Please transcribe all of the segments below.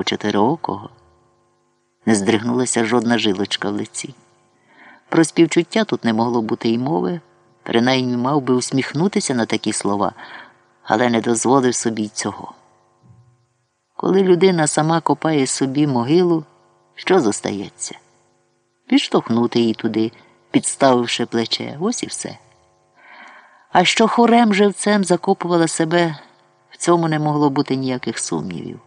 у чотириокого не здригнулася жодна жилочка в лиці. Про співчуття тут не могло бути й мови, принаймні мав би усміхнутися на такі слова, але не дозволив собі цього. Коли людина сама копає собі могилу, що зостається? Підштовхнути її туди, підставивши плече, ось і все. А що хорем живцем закопувала себе, в цьому не могло бути ніяких сумнівів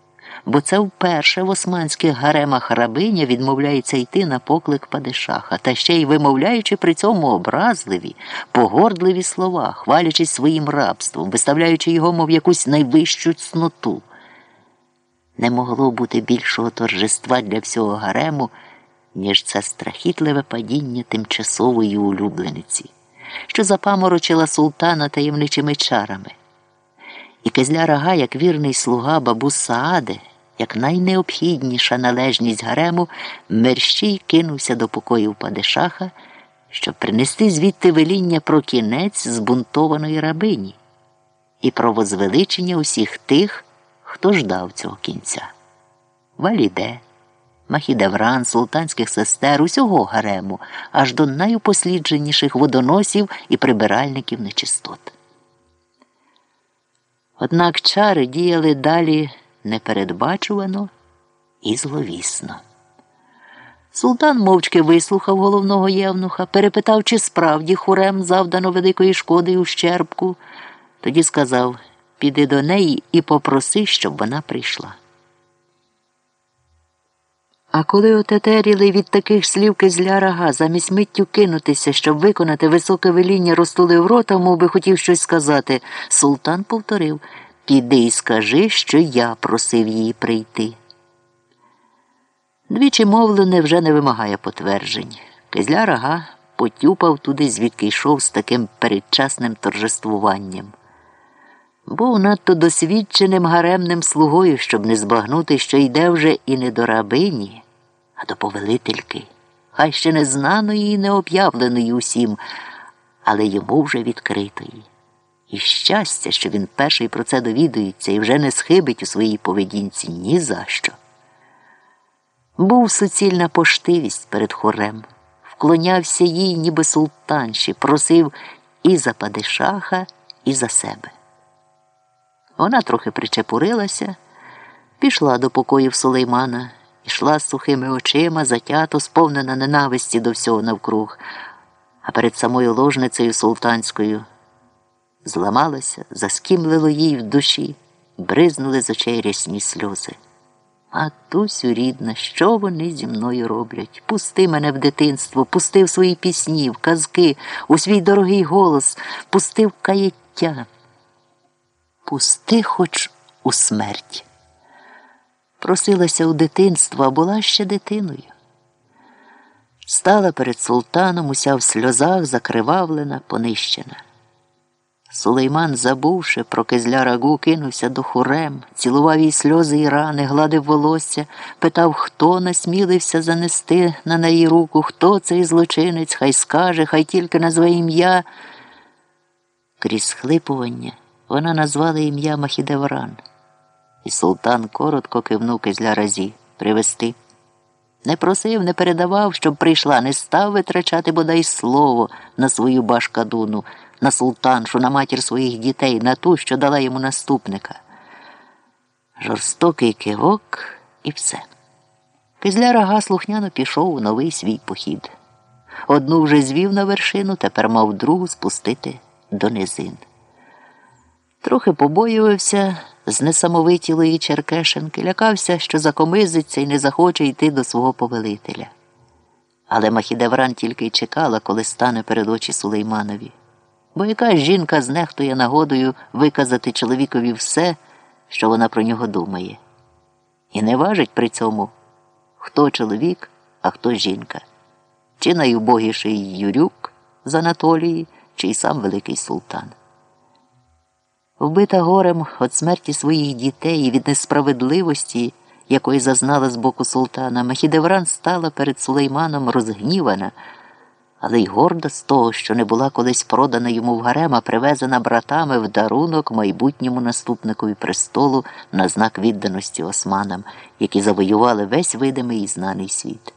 бо це вперше в османських гаремах рабиня відмовляється йти на поклик падишаха, та ще й вимовляючи при цьому образливі, погордливі слова, хвалячись своїм рабством, виставляючи його, мов якусь найвищу цноту. Не могло бути більшого торжества для всього гарему, ніж це страхітливе падіння тимчасової улюблениці, що запаморочила султана таємничими чарами. І Кезля Рага, як вірний слуга бабус Саади, як найнеобхідніша належність гарему, мерщій кинувся до покоїв падишаха, щоб принести звідти веління про кінець збунтованої рабині і про возвеличення усіх тих, хто ждав цього кінця. Валіде, Махідевран, султанських сестер, усього гарему, аж до найупослідженіших водоносів і прибиральників нечистот. Однак чари діяли далі непередбачувано і зловісно. Султан мовчки вислухав головного євнуха, перепитав, чи справді хурем завдано великої шкоди і ущербку. Тоді сказав піди до неї і попроси, щоб вона прийшла. А коли отетеріли від таких слів кизля рага, замість миттю кинутися, щоб виконати високе веління, розтулив рота, мов би хотів щось сказати, султан повторив Піди і скажи, що я просив її прийти. Двічі мовлене вже не вимагає потверджень. Кизля рага потюпав туди, звідки йшов з таким передчасним торжествуванням. Був надто досвідченим гаремним слугою, щоб не збагнути, що йде вже і не до рабині, а до повелительки, хай ще не знаної і не об'явленої усім, але йому вже відкритої. І щастя, що він перший про це довідується і вже не схибить у своїй поведінці ні за що. Був суцільна поштивість перед хорем, вклонявся їй, ніби султанші, просив і за падишаха, і за себе. Вона трохи причепурилася, пішла до покоїв Сулеймана, йшла з сухими очима, затято, сповнена ненависті до всього навкруг, а перед самою ложницею султанською зламалося, заскімлило їй в душі, бризнули з очей рясні сльози. Матусю рідна, що вони зі мною роблять? Пусти мене в дитинство, пусти в свої пісні, в казки, у свій дорогий голос, пусти в каяття. Пусти хоч у смерть. Просилася у дитинство, а була ще дитиною. Стала перед султаном уся в сльозах закривавлена, понищена. Сулейман, забувши про кизля рагу, кинувся до хурем, цілував їй сльози і рани, гладив волосся, питав, хто насмілився занести на неї руку, хто цей злочинець, хай скаже, хай тільки назве ім'я. Крізь схлипування вона назвала ім'я Махідевран, і султан коротко кивнув кизля разі привести. Не просив, не передавав, щоб прийшла, не став витрачати бодай слово на свою башкадуну на султаншу, на матір своїх дітей, на ту, що дала йому наступника. Жорстокий кивок і все. Кизля рага слухняно пішов у новий свій похід. Одну вже звів на вершину, тепер мав другу спустити до низин. Трохи побоювався з несамовитілої Черкешенки, лякався, що закомизиться і не захоче йти до свого повелителя. Але Махідевран тільки й чекала, коли стане перед очі Сулейманові. Бо яка жінка знехтує нагодою виказати чоловікові все, що вона про нього думає, і не важить при цьому, хто чоловік, а хто жінка, чи найубогіший Юрюк з Анатолії, чи й сам Великий Султан. Вбита горем від смерті своїх дітей і від несправедливості, якої зазнала з боку султана, Махідевран стала перед Сулейманом розгнівана але й горда з того, що не була колись продана йому в гарем, а привезена братами в дарунок майбутньому наступникові престолу на знак відданості османам, які завоювали весь видимий і знаний світ.